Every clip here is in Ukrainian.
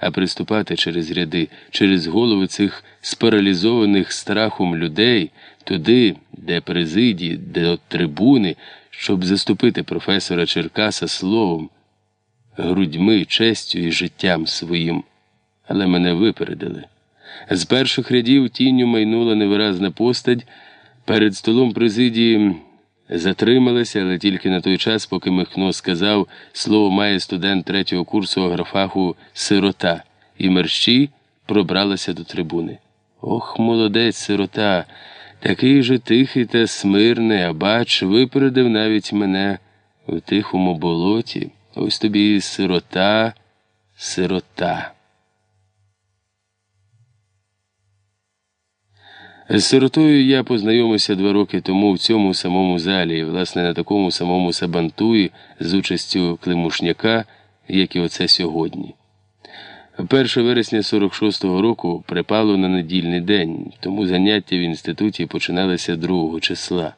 а приступати через ряди, через голови цих спаралізованих страхом людей, туди, де президії, де трибуни, щоб заступити професора Черкаса словом, грудьми, честю і життям своїм. Але мене випередили. З перших рядів тінню майнула невиразна постать. Перед столом президії затрималася, але тільки на той час, поки Михно сказав, слово має студент третього курсу агрофаху сирота, і мерщій пробралася до трибуни. Ох, молодець сирота, такий же тихий та смирний, а бач, випередив навіть мене у тихому болоті. Ось тобі сирота, сирота. З сиротою я познайомився два роки тому в цьому самому залі, власне, на такому самому сабантуї з участю Климушняка, як і оце сьогодні. 1 вересня 46-го року припало на недільний день, тому заняття в інституті починалися 2 числа.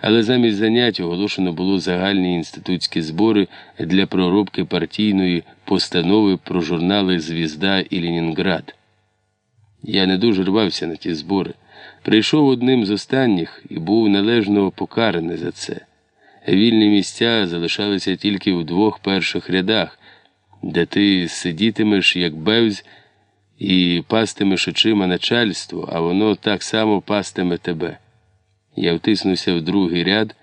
Але замість занять оголошено було загальні інститутські збори для проробки партійної постанови про журнали Звізда і Ленінград. Я не дуже рвався на ті збори. Прийшов одним з останніх і був належно покараний за це. Вільні місця залишалися тільки в двох перших рядах, де ти сидітимеш, як бевзь, і пастимеш очима начальство, а воно так само пастиме тебе. Я втиснувся в другий ряд.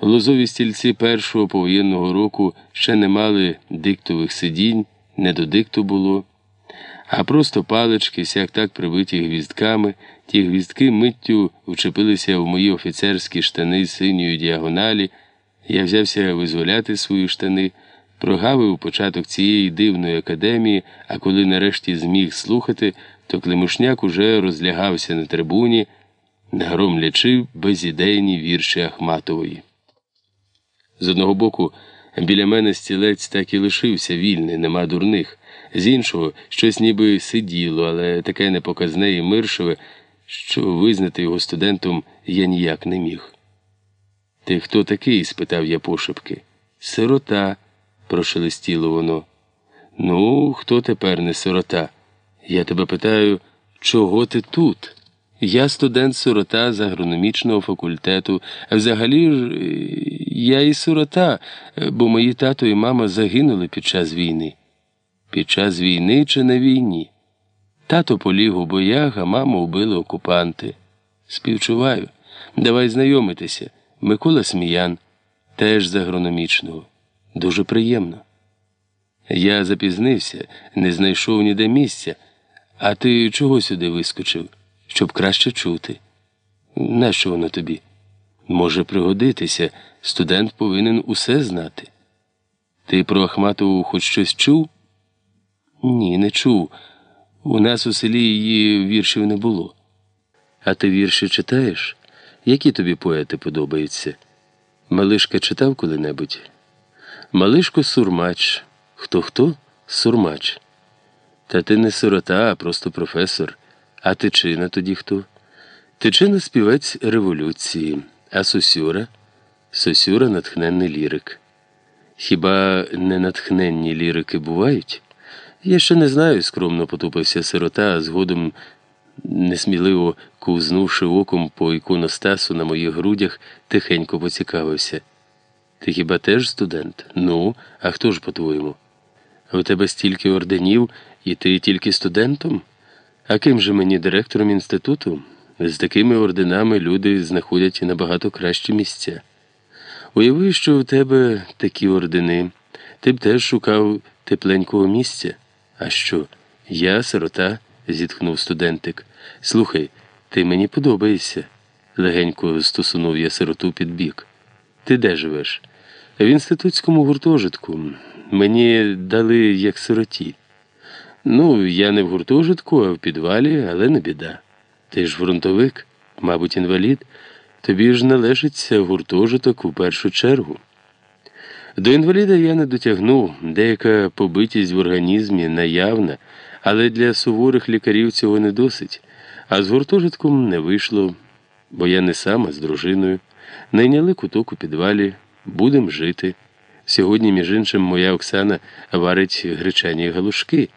Лозові стільці першого повоєнного року ще не мали диктових сидінь, не до дикту було а просто палички, сяк так прибиті гвіздками, ті гвіздки миттю вчепилися в мої офіцерські штани синьої діагоналі. Я взявся визволяти свої штани, прогавив початок цієї дивної академії, а коли нарешті зміг слухати, то Климушняк уже розлягався на трибуні, громлячи безідейні вірші Ахматової. З одного боку, біля мене стілець так і лишився вільний, нема дурних з іншого щось ніби сиділо, але таке непоказне і миршове, що визнати його студентом я ніяк не міг. Ти хто такий? спитав я пошепки. Сирота, прошелестіло воно. Ну, хто тепер не сирота? Я тебе питаю, чого ти тут? Я студент сирота з агрономічного факультету, взагалі ж я і сирота, бо мої тато і мама загинули під час війни. Під час війни чи на війні. Тато поліг у боях, а маму вбили окупанти. Співчуваю. Давай знайомитися. Микола Сміян, теж з агрономічного. Дуже приємно. Я запізнився, не знайшов ніде місця. А ти чого сюди вискочив? Щоб краще чути. Нащо воно тобі? Може пригодитися, студент повинен усе знати. Ти про Ахматову хоч щось чув? Ні, не чув. У нас у селі її віршів не було. А ти вірші читаєш? Які тобі поети подобаються? Малишка читав коли-небудь? Малишко сурмач. Хто хто? Сурмач. Та ти не сирота, а просто професор. А тичина тоді хто? Тичина співець революції, а Сосюра? Сосюра натхненний лірик. Хіба не натхненні лірики бувають? Я ще не знаю, скромно потупився сирота, а згодом, несміливо ковзнувши оком по іконостасу на моїх грудях, тихенько поцікавився. Ти хіба теж студент? Ну, а хто ж, по-твоєму? У тебе стільки орденів, і ти тільки студентом? А ким же мені директором інституту? З такими орденами люди знаходять набагато кращі місця. Уяви, що у тебе такі ордени, ти б теж шукав тепленького місця. А що? Я сирота, зітхнув студентик. Слухай, ти мені подобаєшся. легенько стосунув я сироту під бік. Ти де живеш? В інститутському гуртожитку. Мені дали як сироті. Ну, я не в гуртожитку, а в підвалі, але не біда. Ти ж фронтовик, мабуть, інвалід. Тобі ж належиться гуртожиток у першу чергу. До інваліда я не дотягнув, деяка побитість в організмі наявна, але для суворих лікарів цього не досить. А з гуртожитком не вийшло, бо я не сам, а з дружиною. Найняли куток у підвалі, будем жити. Сьогодні, між іншим, моя Оксана варить гречані галушки.